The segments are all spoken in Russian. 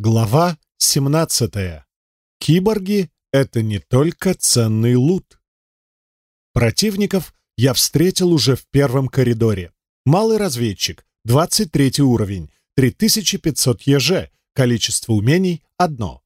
Глава 17. Киборги — это не только ценный лут. Противников я встретил уже в первом коридоре. Малый разведчик, 23 уровень, 3500 ЕЖ, количество умений — одно.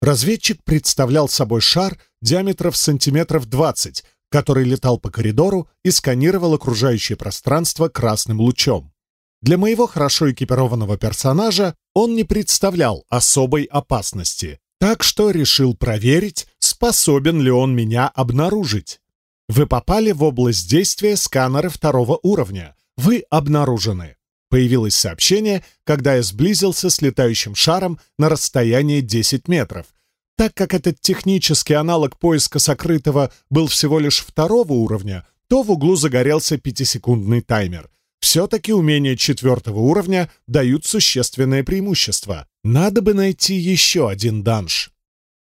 Разведчик представлял собой шар диаметров сантиметров 20, который летал по коридору и сканировал окружающее пространство красным лучом. Для моего хорошо экипированного персонажа он не представлял особой опасности, так что решил проверить, способен ли он меня обнаружить. Вы попали в область действия сканера второго уровня. Вы обнаружены. Появилось сообщение, когда я сблизился с летающим шаром на расстоянии 10 метров. Так как этот технический аналог поиска сокрытого был всего лишь второго уровня, то в углу загорелся пятисекундный таймер — все-таки умения четвертого уровня дают существенное преимущество. Надо бы найти еще один данж.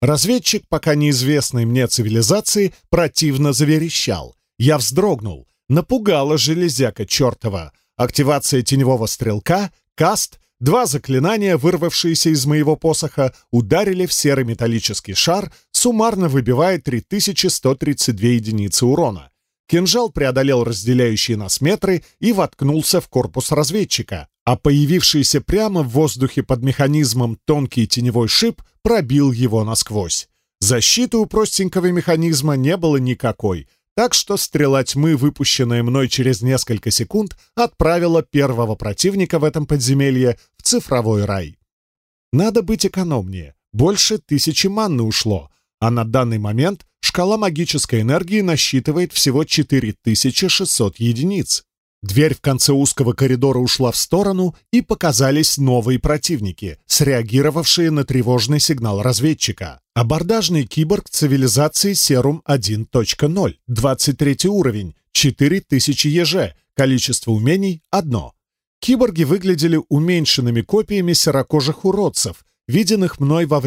Разведчик пока неизвестной мне цивилизации противно заверещал. Я вздрогнул. Напугала железяка чертова. Активация теневого стрелка, каст, два заклинания, вырвавшиеся из моего посоха, ударили в серый металлический шар, суммарно выбивая 3132 единицы урона кинжал преодолел разделяющие нас метры и воткнулся в корпус разведчика, а появившийся прямо в воздухе под механизмом тонкий теневой шип пробил его насквозь. Защиты у простенького механизма не было никакой, так что стрела тьмы, выпущенная мной через несколько секунд, отправила первого противника в этом подземелье в цифровой рай. Надо быть экономнее. Больше тысячи манны ушло — а на данный момент шкала магической энергии насчитывает всего 4600 единиц. Дверь в конце узкого коридора ушла в сторону, и показались новые противники, среагировавшие на тревожный сигнал разведчика. Абордажный киборг цивилизации Серум 1.0, 23 уровень, 4000 ЕЖ, количество умений — одно. Киборги выглядели уменьшенными копиями серокожих уродцев, виденных мной во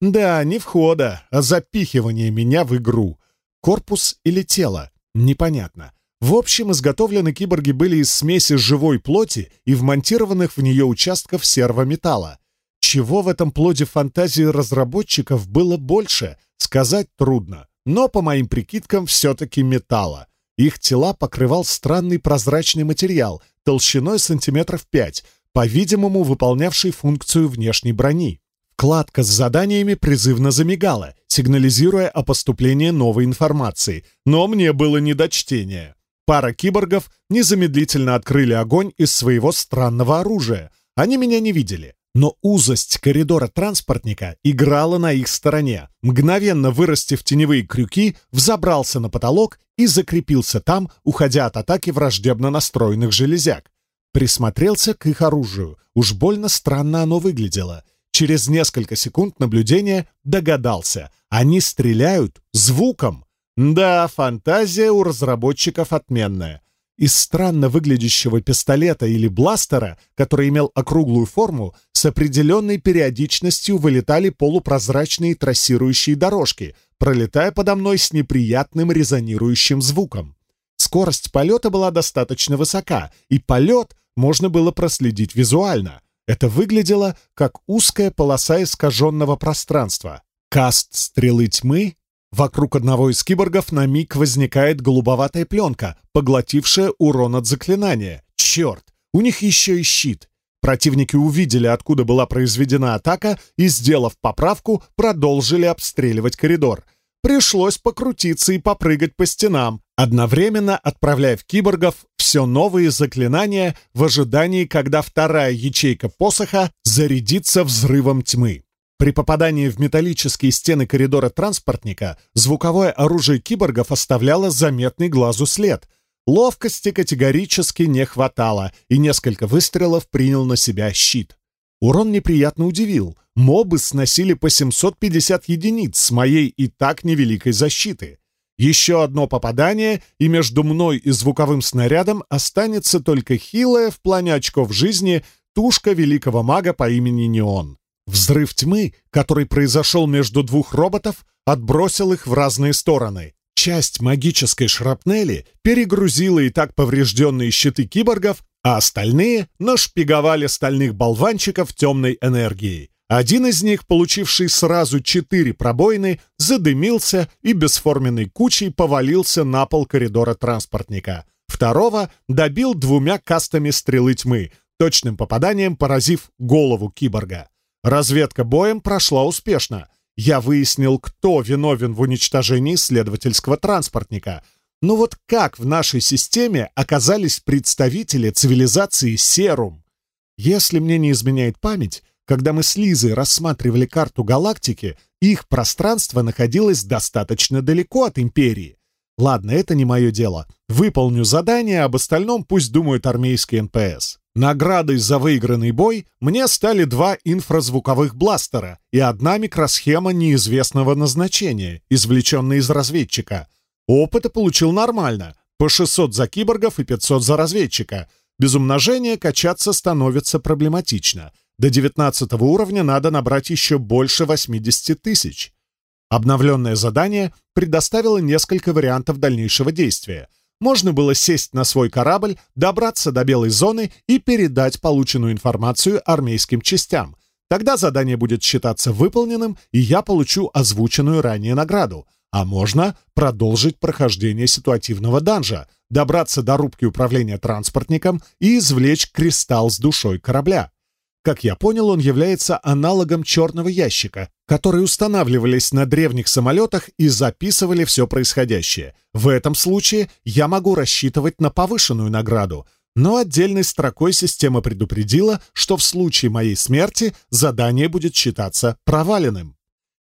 время первого входа в игру — да, не входа, а запихивание меня в игру. Корпус или тело? Непонятно. В общем, изготовлены киборги были из смеси живой плоти и вмонтированных в нее участков сервометалла. Чего в этом плоде фантазии разработчиков было больше, сказать трудно. Но, по моим прикидкам, все-таки металла. Их тела покрывал странный прозрачный материал, толщиной сантиметров 5, по-видимому, выполнявший функцию внешней брони. Кладка с заданиями призывно замигала, сигнализируя о поступлении новой информации, но мне было не до чтения. Пара киборгов незамедлительно открыли огонь из своего странного оружия. Они меня не видели, но узость коридора транспортника играла на их стороне. Мгновенно вырастив теневые крюки, взобрался на потолок и закрепился там, уходя от атаки враждебно настроенных железяк. Присмотрелся к их оружию. Уж больно странно оно выглядело — Через несколько секунд наблюдения догадался. Они стреляют звуком. Да, фантазия у разработчиков отменная. Из странно выглядящего пистолета или бластера, который имел округлую форму, с определенной периодичностью вылетали полупрозрачные трассирующие дорожки, пролетая подо мной с неприятным резонирующим звуком. Скорость полета была достаточно высока, и полет можно было проследить визуально — это выглядело как узкая полоса искаженного пространства. Каст стрелы тьмы. Вокруг одного из киборгов на миг возникает голубоватая пленка, поглотившая урон от заклинания. Черт! У них еще и щит. Противники увидели, откуда была произведена атака, и, сделав поправку, продолжили обстреливать коридор. Пришлось покрутиться и попрыгать по стенам, одновременно отправляя в киборгов все новые заклинания в ожидании, когда вторая ячейка посоха зарядится взрывом тьмы. При попадании в металлические стены коридора транспортника звуковое оружие киборгов оставляло заметный глазу след. Ловкости категорически не хватало, и несколько выстрелов принял на себя щит. Урон неприятно удивил. Мобы сносили по 750 единиц с моей и так невеликой защиты. Еще одно попадание, и между мной и звуковым снарядом останется только хилая в плане очков жизни тушка великого мага по имени Неон. Взрыв тьмы, который произошел между двух роботов, отбросил их в разные стороны. Часть магической шрапнели перегрузила и так поврежденные щиты киборгов, а остальные нашпиговали стальных болванчиков темной энергией. Один из них, получивший сразу четыре пробоины, задымился и бесформенной кучей повалился на пол коридора транспортника. Второго добил двумя кастами стрелы тьмы, точным попаданием поразив голову киборга. Разведка боем прошла успешно. Я выяснил, кто виновен в уничтожении следовательского транспортника. Но вот как в нашей системе оказались представители цивилизации Серум? Если мне не изменяет память, когда мы с Лизой рассматривали карту галактики, их пространство находилось достаточно далеко от Империи. Ладно, это не мое дело. Выполню задание, об остальном пусть думают армейские НПС. Наградой за выигранный бой мне стали два инфразвуковых бластера и одна микросхема неизвестного назначения, извлеченная из разведчика. Опыта получил нормально, по 600 за киборгов и 500 за разведчика. Без умножения качаться становится проблематично. До 12 уровня надо набрать еще больше 80 тысяч. Обновленное задание предоставило несколько вариантов дальнейшего действия. Можно было сесть на свой корабль, добраться до белой зоны и передать полученную информацию армейским частям. Тогда задание будет считаться выполненным, и я получу озвученную ранее награду. А можно продолжить прохождение ситуативного данжа, добраться до рубки управления транспортником и извлечь кристалл с душой корабля. Как я понял, он является аналогом черного ящика, которые устанавливались на древних самолетах и записывали все происходящее. В этом случае я могу рассчитывать на повышенную награду, но отдельной строкой система предупредила, что в случае моей смерти задание будет считаться проваленным.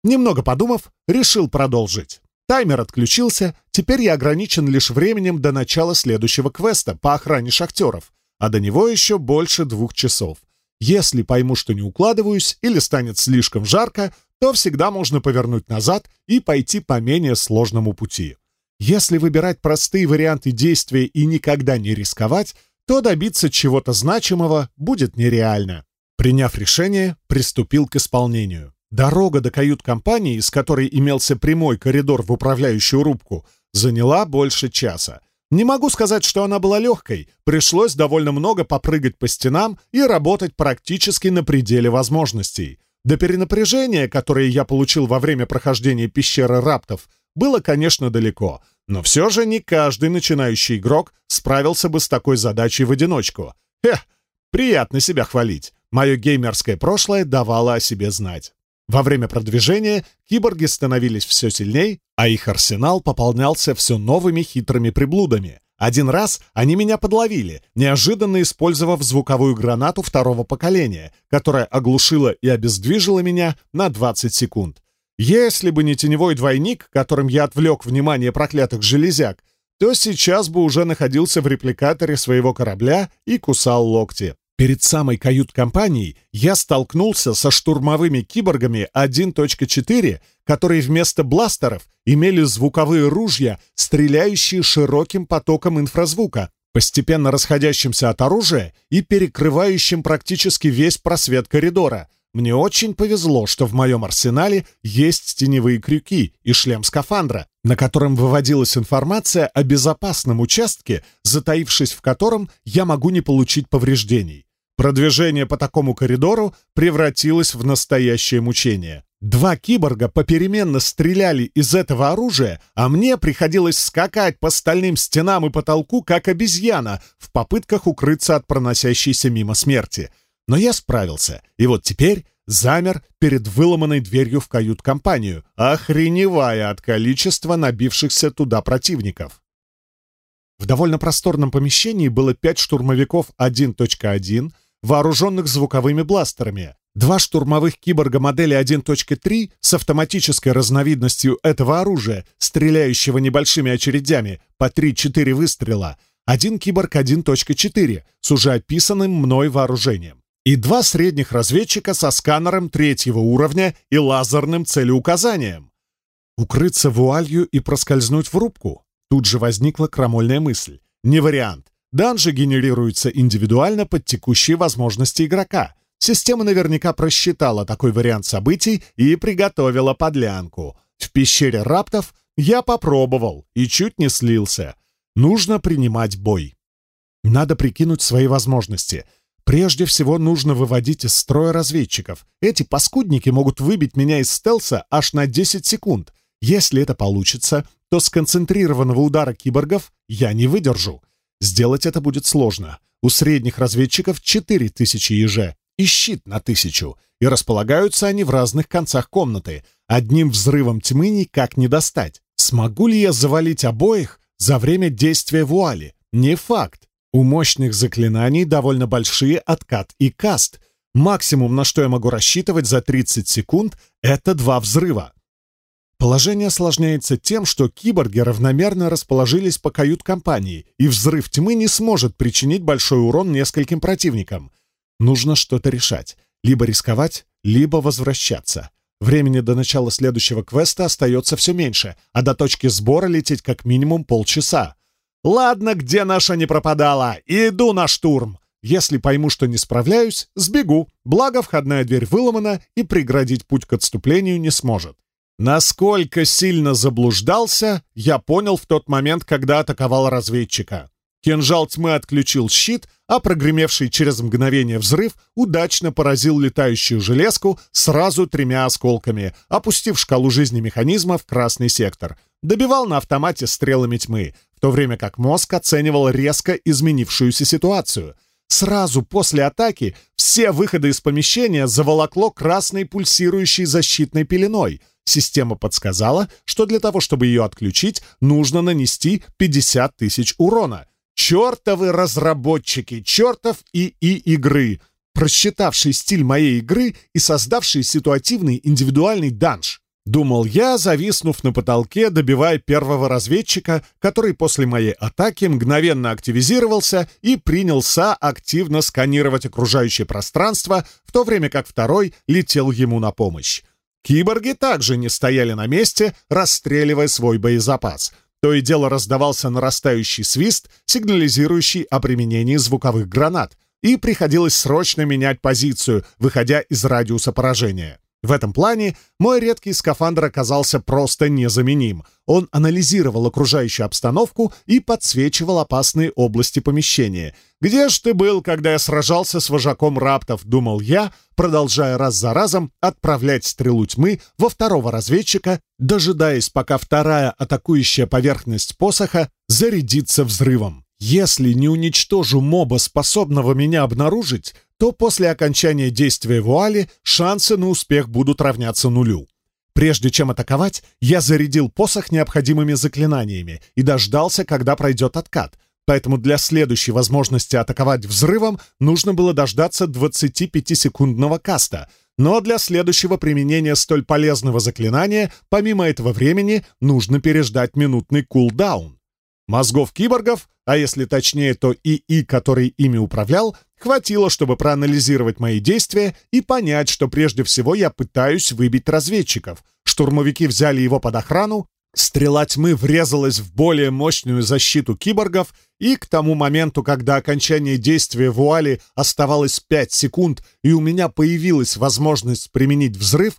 Немного подумав, решил продолжить. Таймер отключился, теперь я ограничен лишь временем до начала следующего квеста по охране шахтеров, а до него еще больше двух часов — если пойму, что не укладываюсь или станет слишком жарко, то всегда можно повернуть назад и пойти по менее сложному пути. Если выбирать простые варианты действия и никогда не рисковать, то добиться чего-то значимого будет нереально. Приняв решение, приступил к исполнению. Дорога до кают-компании, из которой имелся прямой коридор в управляющую рубку, заняла больше часа — Не могу сказать, что она была легкой. Пришлось довольно много попрыгать по стенам и работать практически на пределе возможностей. До перенапряжения, которое я получил во время прохождения пещеры раптов, было, конечно, далеко. Но все же не каждый начинающий игрок справился бы с такой задачей в одиночку. Эх, приятно себя хвалить. Мое геймерское прошлое давало о себе знать. Во время продвижения киборги становились все сильней, а их арсенал пополнялся все новыми хитрыми приблудами. Один раз они меня подловили, неожиданно использовав звуковую гранату второго поколения, которая оглушила и обездвижила меня на 20 секунд. Если бы не теневой двойник, которым я отвлек внимание проклятых железяк, то сейчас бы уже находился в репликаторе своего корабля и кусал локти. Перед самой кают-компанией я столкнулся со штурмовыми киборгами 1.4, которые вместо бластеров имели звуковые ружья, стреляющие широким потоком инфразвука, постепенно расходящимся от оружия и перекрывающим практически весь просвет коридора. Мне очень повезло, что в моем арсенале есть теневые крюки и шлем скафандра, на котором выводилась информация о безопасном участке, затаившись в котором я могу не получить повреждений. Продвижение по такому коридору превратилось в настоящее мучение. Два киборга попеременно стреляли из этого оружия, а мне приходилось скакать по стальным стенам и потолку, как обезьяна, в попытках укрыться от проносящейся мимо смерти. Но я справился, и вот теперь замер перед выломанной дверью в кают-компанию, охреневая от количества набившихся туда противников. В довольно просторном помещении было пять штурмовиков 1.1, вооруженных звуковыми бластерами. Два штурмовых киборга модели 1.3 с автоматической разновидностью этого оружия, стреляющего небольшими очередями по 3-4 выстрела. Один киборг 1.4 с уже описанным мной вооружением. И два средних разведчика со сканером третьего уровня и лазерным целеуказанием. Укрыться вуалью и проскользнуть в рубку? Тут же возникла крамольная мысль. Не вариант. Данжи генерируются индивидуально под текущие возможности игрока. Система наверняка просчитала такой вариант событий и приготовила подлянку. В пещере раптов Я попробовал и чуть не слился. Нужно принимать бой. Надо прикинуть свои возможности. Прежде всего нужно выводить из строя разведчиков. Эти паскудники могут выбить меня из стелса аж на 10 секунд. Если это получится, то сконцентрированного удара киборгов я не выдержу. Сделать это будет сложно. У средних разведчиков 4000 еже и щит на тысячу, и располагаются они в разных концах комнаты. Одним взрывом тьмы никак не достать. Смогу ли я завалить обоих за время действия вуали? Не факт. У мощных заклинаний довольно большие откат и каст. Максимум, на что я могу рассчитывать за 30 секунд, это два взрыва. Положение осложняется тем, что киборги равномерно расположились по кают-компании, и взрыв тьмы не сможет причинить большой урон нескольким противникам. Нужно что-то решать. Либо рисковать, либо возвращаться. Времени до начала следующего квеста остается все меньше, а до точки сбора лететь как минимум полчаса. Ладно, где наша не пропадала, иду на штурм. Если пойму, что не справляюсь, сбегу, благо входная дверь выломана и преградить путь к отступлению не сможет. Насколько сильно заблуждался, я понял в тот момент, когда атаковал разведчика. Кинжал тьмы отключил щит, а прогремевший через мгновение взрыв удачно поразил летающую железку сразу тремя осколками, опустив шкалу жизни механизма в красный сектор. Добивал на автомате стрелами тьмы, в то время как мозг оценивал резко изменившуюся ситуацию. Сразу после атаки все выходы из помещения заволокло красной пульсирующей защитной пеленой. система подсказала, что для того, чтобы ее отключить, нужно нанести 50 тысяч урона. Чертовы разработчики, чертов и и игры, просчитавший стиль моей игры и создавший ситуативный индивидуальный данж. Думал я, зависнув на потолке, добивая первого разведчика, который после моей атаки мгновенно активизировался и принялся активно сканировать окружающее пространство, в то время как второй летел ему на помощь. Киборги также не стояли на месте, расстреливая свой боезапас. То и дело раздавался нарастающий свист, сигнализирующий о применении звуковых гранат, и приходилось срочно менять позицию, выходя из радиуса поражения. В этом плане мой редкий скафандр оказался просто незаменим. Он анализировал окружающую обстановку и подсвечивал опасные области помещения. «Где ж ты был, когда я сражался с вожаком раптов?» — думал я, продолжая раз за разом отправлять стрелу тьмы во второго разведчика, дожидаясь, пока вторая атакующая поверхность посоха зарядится взрывом. Если не уничтожу моба, способного меня обнаружить, то после окончания действия вуали шансы на успех будут равняться нулю. Прежде чем атаковать, я зарядил посох необходимыми заклинаниями и дождался, когда пройдет откат, поэтому для следующей возможности атаковать взрывом нужно было дождаться 25-секундного каста, но для следующего применения столь полезного заклинания, помимо этого времени, нужно переждать минутный кулдаун. Мозгов киборгов, а если точнее, то ИИ, который ими управлял, хватило, чтобы проанализировать мои действия и понять, что прежде всего я пытаюсь выбить разведчиков. Штурмовики взяли его под охрану, стрела тьмы врезалась в более мощную защиту киборгов, и к тому моменту, когда окончание действия вуали оставалось 5 секунд, и у меня появилась возможность применить взрыв,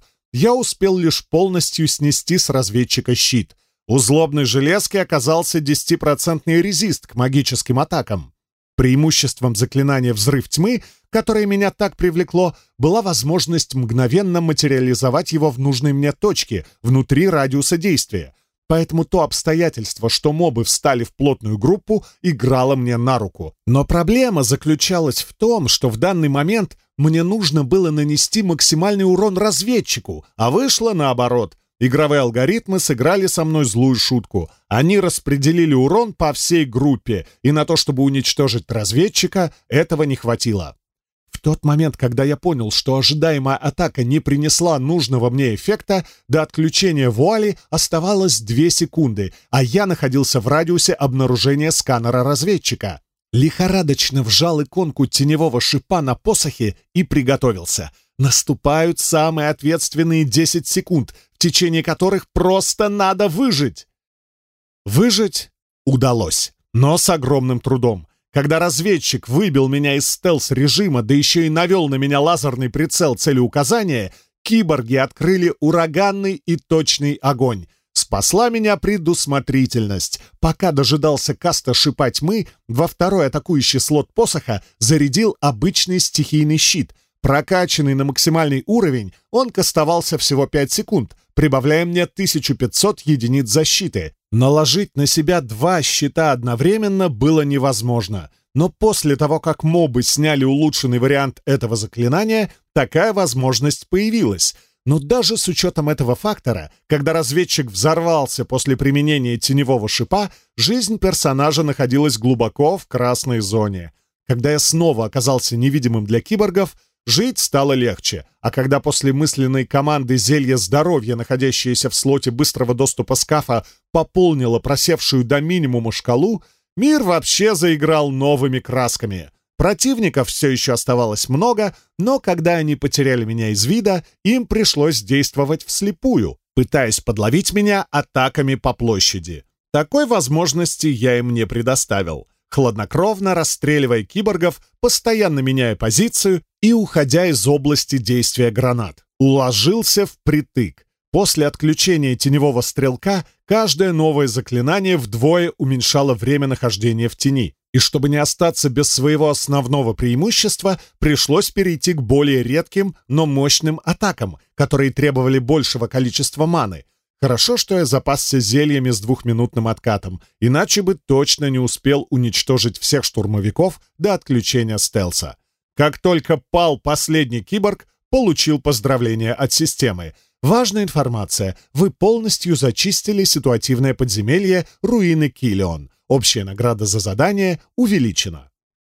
я успел лишь полностью снести с разведчика щит — у злобной железки оказался 10% резист к магическим атакам. Преимуществом заклинания «Взрыв тьмы», которое меня так привлекло, была возможность мгновенно материализовать его в нужной мне точке, внутри радиуса действия. Поэтому то обстоятельство, что мобы встали в плотную группу, играло мне на руку. Но проблема заключалась в том, что в данный момент мне нужно было нанести максимальный урон разведчику, а вышло наоборот — игровые алгоритмы сыграли со мной злую шутку. Они распределили урон по всей группе, и на то, чтобы уничтожить разведчика, этого не хватило. В тот момент, когда я понял, что ожидаемая атака не принесла нужного мне эффекта, до отключения вуали оставалось 2 секунды, а я находился в радиусе обнаружения сканера разведчика. Лихорадочно вжал иконку теневого шипа на посохе и приготовился — наступают самые ответственные 10 секунд, в течение которых просто надо выжить. Выжить удалось, но с огромным трудом. Когда разведчик выбил меня из стелс-режима, да еще и навел на меня лазерный прицел целеуказания, киборги открыли ураганный и точный огонь. Спасла меня предусмотрительность. Пока дожидался каста шипать мы, во второй атакующий слот посоха зарядил обычный стихийный щит — прокачанный на максимальный уровень, он кастовался всего 5 секунд, прибавляя мне 1500 единиц защиты. Наложить на себя два щита одновременно было невозможно, но после того, как мобы сняли улучшенный вариант этого заклинания, такая возможность появилась. Но даже с учетом этого фактора, когда разведчик взорвался после применения теневого шипа, жизнь персонажа находилась глубоко в красной зоне. Когда я снова оказался невидимым для киборгов, Жить стало легче, а когда после мысленной команды зелье здоровья, находящееся в слоте быстрого доступа скафа, пополнило просевшую до минимума шкалу, мир вообще заиграл новыми красками. Противников все еще оставалось много, но когда они потеряли меня из вида, им пришлось действовать вслепую, пытаясь подловить меня атаками по площади. Такой возможности я им не предоставил — хладнокровно расстреливая киборгов, постоянно меняя позицию и уходя из области действия гранат. Уложился впритык. После отключения теневого стрелка каждое новое заклинание вдвое уменьшало время нахождения в тени. И чтобы не остаться без своего основного преимущества, пришлось перейти к более редким, но мощным атакам, которые требовали большего количества маны, Хорошо, что я запасся зельями с двухминутным откатом, иначе бы точно не успел уничтожить всех штурмовиков до отключения стелса. Как только пал последний киборг, получил поздравление от системы. Важная информация. Вы полностью зачистили ситуативное подземелье руины Килион. Общая награда за задание увеличена.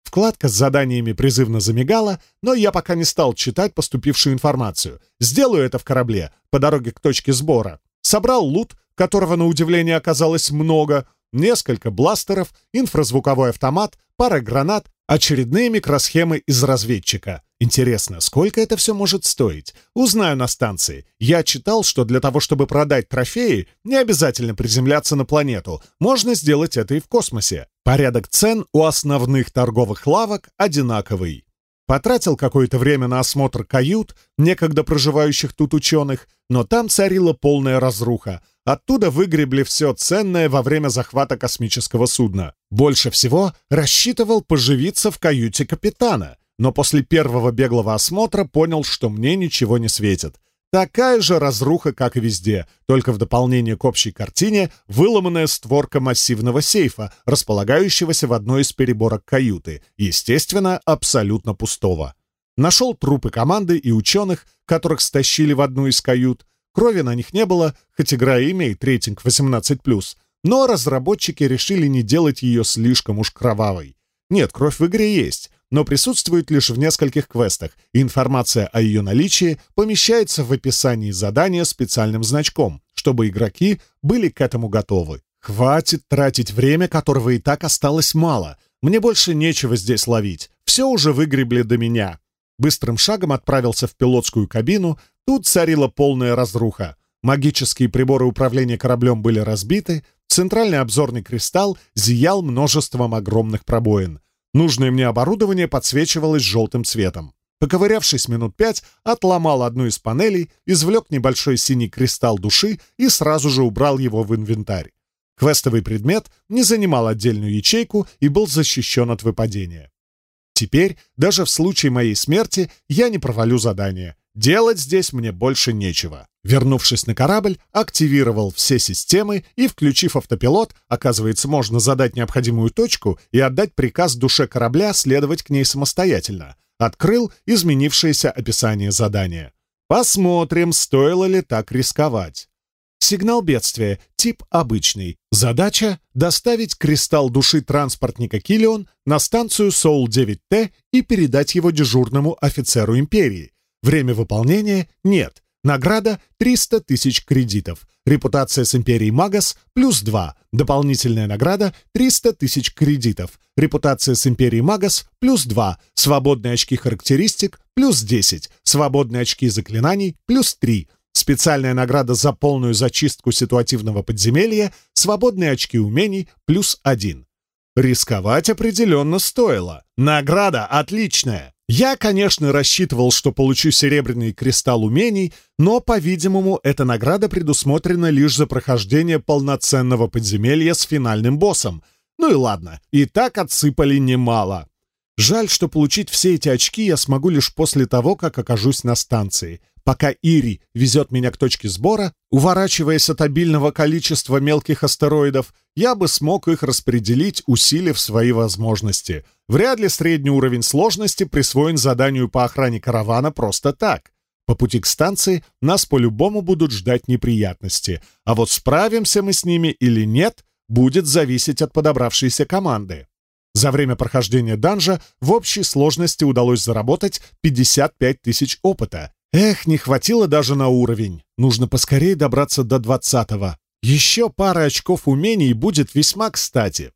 Вкладка с заданиями призывно замигала, но я пока не стал читать поступившую информацию. Сделаю это в корабле, по дороге к точке сбора собрал лут, которого, на удивление, оказалось много, несколько бластеров, инфразвуковой автомат, пара гранат, очередные микросхемы из разведчика. Интересно, сколько это все может стоить? Узнаю на станции. Я читал, что для того, чтобы продать трофеи, не обязательно приземляться на планету. Можно сделать это и в космосе. Порядок цен у основных торговых лавок одинаковый. Потратил какое-то время на осмотр кают, некогда проживающих тут ученых, но там царила полная разруха. Оттуда выгребли все ценное во время захвата космического судна. Больше всего рассчитывал поживиться в каюте капитана, но после первого беглого осмотра понял, что мне ничего не светит. Такая же разруха, как и везде, только в дополнение к общей картине выломанная створка массивного сейфа, располагающегося в одной из переборок каюты, естественно, абсолютно пустого. Нашел трупы команды и ученых, которых стащили в одну из кают. Крови на них не было, хоть игра и имеет рейтинг 18+, но разработчики решили не делать ее слишком уж кровавой. Нет, кровь в игре есть, но присутствует лишь в нескольких квестах. Информация о ее наличии помещается в описании задания специальным значком, чтобы игроки были к этому готовы. Хватит тратить время, которого и так осталось мало. Мне больше нечего здесь ловить. Все уже выгребли до меня. Быстрым шагом отправился в пилотскую кабину. Тут царила полная разруха. Магические приборы управления кораблем были разбиты, центральный обзорный кристалл зиял множеством огромных пробоин — Нужное мне оборудование подсвечивалось желтым цветом. Поковырявшись минут пять, отломал одну из панелей, извлек небольшой синий кристалл души и сразу же убрал его в инвентарь. Квестовый предмет не занимал отдельную ячейку и был защищен от выпадения. Теперь, даже в случае моей смерти, я не провалю задание. Делать здесь мне больше нечего. Вернувшись на корабль, активировал все системы и, включив автопилот, оказывается, можно задать необходимую точку и отдать приказ душе корабля следовать к ней самостоятельно. Открыл изменившееся описание задания. Посмотрим, стоило ли так рисковать. Сигнал бедствия. Тип обычный. Задача — доставить кристалл души транспортника Киллион на станцию Соул-9Т и передать его дежурному офицеру Империи. время выполнения нет. Награда 300 тысяч кредитов. Репутация с империей Магас плюс 2. Дополнительная награда 300 тысяч кредитов. Репутация с империей Магас плюс 2. Свободные очки характеристик плюс 10. Свободные очки заклинаний плюс 3. Специальная награда за полную зачистку ситуативного подземелья. Свободные очки умений плюс 1. Рисковать определенно стоило. Награда отличная. Я, конечно, рассчитывал, что получу серебряный кристалл умений, но, по-видимому, эта награда предусмотрена лишь за прохождение полноценного подземелья с финальным боссом. Ну и ладно, и так отсыпали немало. Жаль, что получить все эти очки я смогу лишь после того, как окажусь на станции. Пока Ири везет меня к точке сбора, уворачиваясь от обильного количества мелких астероидов, я бы смог их распределить, усилив свои возможности. Вряд ли средний уровень сложности присвоен заданию по охране каравана просто так. По пути к станции нас по-любому будут ждать неприятности, а вот справимся мы с ними или нет, будет зависеть от подобравшейся команды. За время прохождения данжа в общей сложности удалось заработать 55 тысяч опыта. Эх, не хватило даже на уровень. Нужно поскорее добраться до 20-го. Еще пара очков умений будет весьма кстати.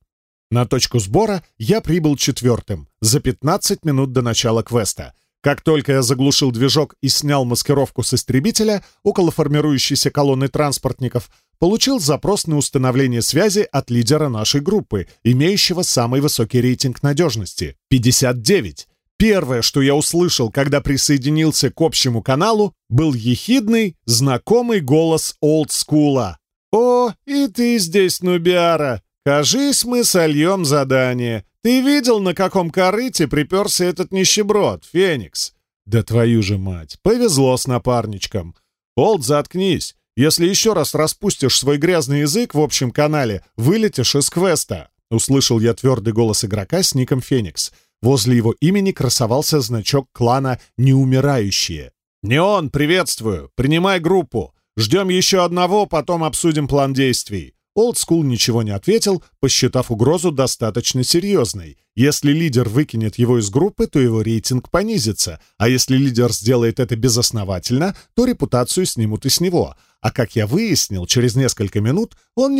На точку сбора я прибыл четвертым, за 15 минут до начала квеста. Как только я заглушил движок и снял маскировку с истребителя, около формирующейся колонны транспортников, получил запрос на установление связи от лидера нашей группы, имеющего самый высокий рейтинг надежности — 59. Первое, что я услышал, когда присоединился к общему каналу, был ехидный, знакомый голос олдскула. «О, и ты здесь, Нубиара! Кажись, мы сольем задание. Ты видел, на каком корыте приперся этот нищеброд, Феникс?» «Да твою же мать! Повезло с напарничком!» «Олд, заткнись! Если еще раз распустишь свой грязный язык в общем канале, вылетишь из квеста!» Услышал я твердый голос игрока с ником «Феникс». Возле его имени красовался значок клана «Неумирающие». «Не он, приветствую! Принимай группу! Ждем еще одного, потом обсудим план действий!» Олдскул ничего не ответил, посчитав угрозу достаточно серьезной. Если лидер выкинет его из группы, то его рейтинг понизится, а если лидер сделает это безосновательно, то репутацию снимут и с него. А как я выяснил, через несколько минут он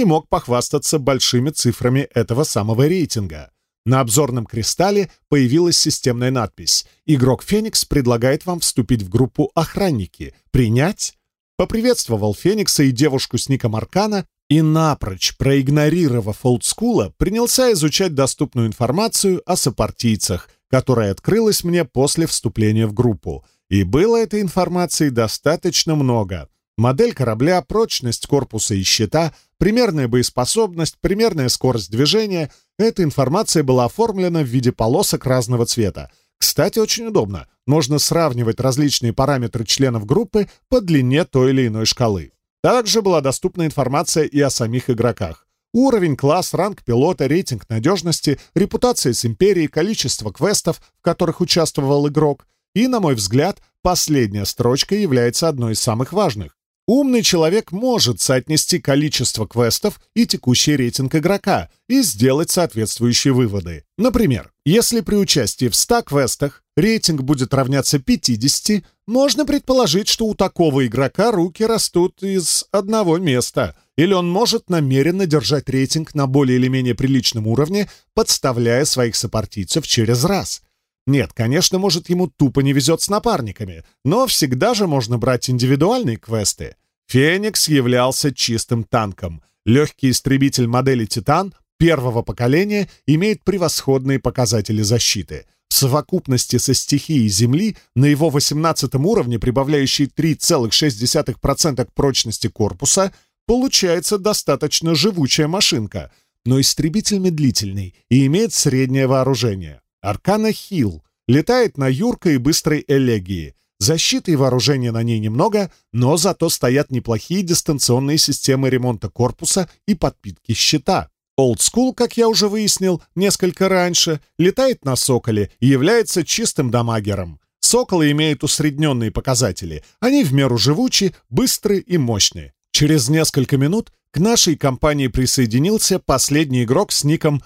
не мог похвастаться большими цифрами этого самого рейтинга. На обзорном кристалле появилась системная надпись «Игрок Феникс предлагает вам вступить в группу «Охранники». Принять?» Поприветствовал Феникса и девушку с ником Аркана и напрочь, проигнорировав олдскула, принялся изучать доступную информацию о сопартийцах, которая открылась мне после вступления в группу. И было этой информации достаточно много. Модель корабля, прочность корпуса и щита, Примерная боеспособность, примерная скорость движения — эта информация была оформлена в виде полосок разного цвета. Кстати, очень удобно. Можно сравнивать различные параметры членов группы по длине той или иной шкалы. Также была доступна информация и о самих игроках. Уровень, класс, ранг пилота, рейтинг надежности, репутация с империей, количество квестов, в которых участвовал игрок. И, на мой взгляд, последняя строчка является одной из самых важных. Умный человек может соотнести количество квестов и текущий рейтинг игрока и сделать соответствующие выводы. Например, если при участии в 100 квестах рейтинг будет равняться 50, можно предположить, что у такого игрока руки растут из одного места, или он может намеренно держать рейтинг на более или менее приличном уровне, подставляя своих сопартийцев через раз. Нет, конечно, может, ему тупо не везет с напарниками, но всегда же можно брать индивидуальные квесты. «Феникс» являлся чистым танком. Легкий истребитель модели «Титан» первого поколения имеет превосходные показатели защиты. В совокупности со стихией Земли на его 18 уровне, прибавляющей 3,6% к прочности корпуса, получается достаточно живучая машинка, но истребитель медлительный и имеет среднее вооружение. Аркана Хилл летает на юркой и быстрой элегии. Защиты и вооружения на ней немного, но зато стоят неплохие дистанционные системы ремонта корпуса и подпитки щита. Old School, как я уже выяснил несколько раньше, летает на Соколе и является чистым дамагером. Соколы имеют усредненные показатели. Они в меру живучи, быстры и мощные. Через несколько минут к нашей компании присоединился последний игрок с ником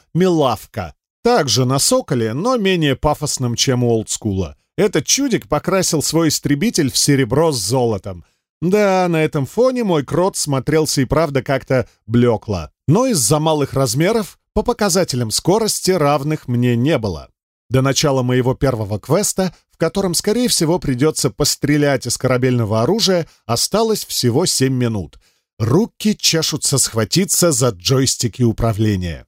Также на «Соколе», но менее пафосным, чем у олдскула. Этот чудик покрасил свой истребитель в серебро с золотом. Да, на этом фоне мой крот смотрелся и правда как-то блекло. Но из-за малых размеров по показателям скорости равных мне не было. До начала моего первого квеста, в котором, скорее всего, придется пострелять из корабельного оружия, осталось всего 7 минут. Руки чешутся схватиться за джойстики управления.